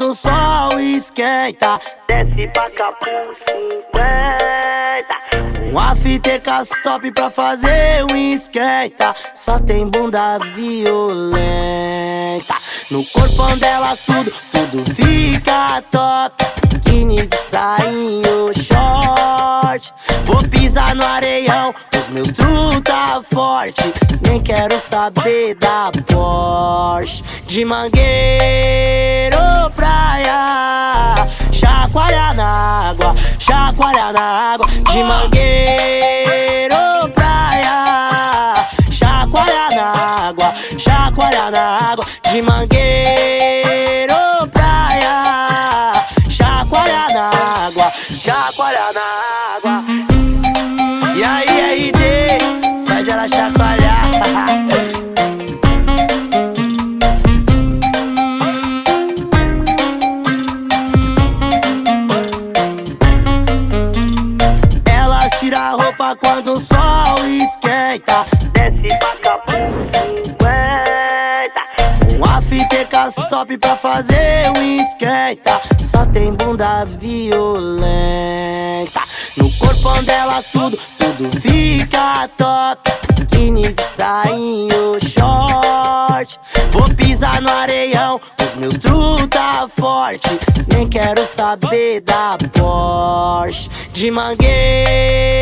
o sol esquenta. Desce pra cá por 50. Um after top pra fazer um esquenta. Só tem bunda violenta. No corpão delas tudo, tudo fica top. Biquíni de sainho, short. Vou pisar no areião, os meus tru tá forte. Nem quero saber da Porsche. De mangueiro praia, chacoalha na água, chacoalha na água. De mangueiro praia, chacoalha na água, chacoalha na água. De mangueiro praia, chacoalha na água, chacoalha na água. E aí, RD, faz ela chacoalhar. a quando o sol esquenta. Desce pra por 50. Um after top pra fazer um esquenta. Só tem bunda violenta. No corpão delas tudo, tudo fica top. Biquíni de sainho, short. Vou pisar no areião, os meus tru tá forte. Nem quero saber da Porsche. De mangueiro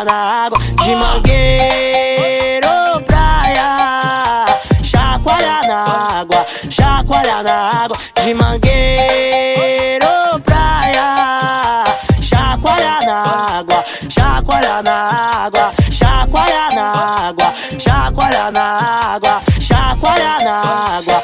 entrar na água de mangueiro praia. Chacoalhar na água, chacoalhar na água de mangueiro praia. Chacoalhar na água, chacoalhar na água, chacoalhar na água, chacoalhar na água, chacoalhar na água.